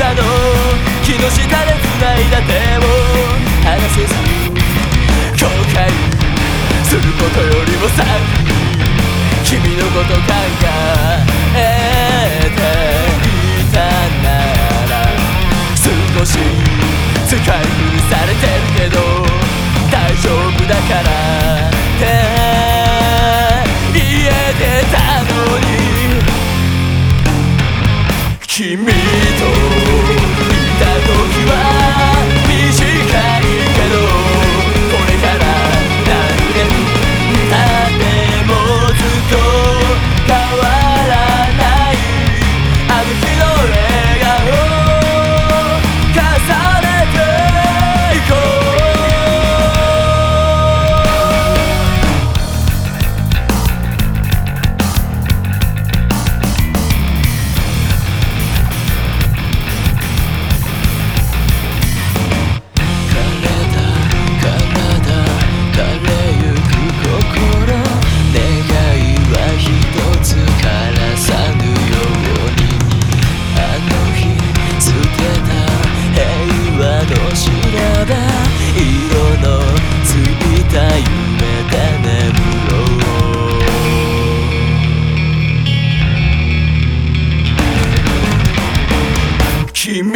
らの木の下で繋いだ手を離せず後悔することよりも先君のこと考えていたなら少し使い古されてるけど大丈夫だから君といた時は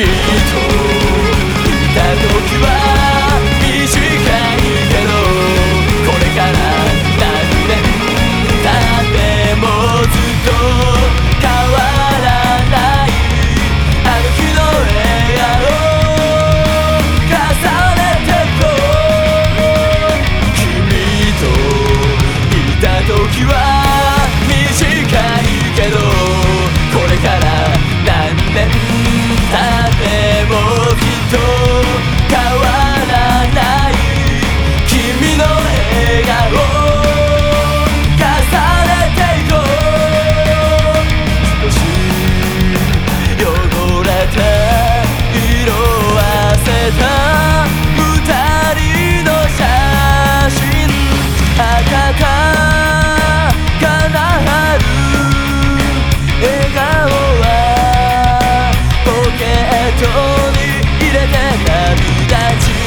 mit.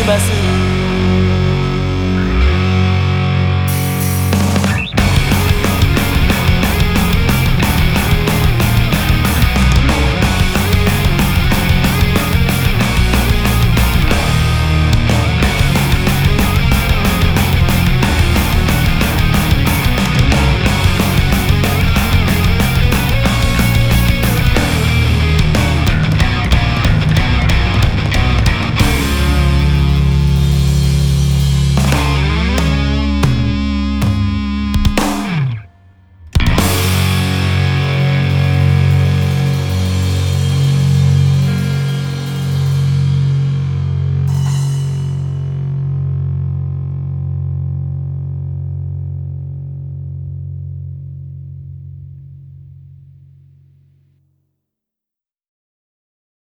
bus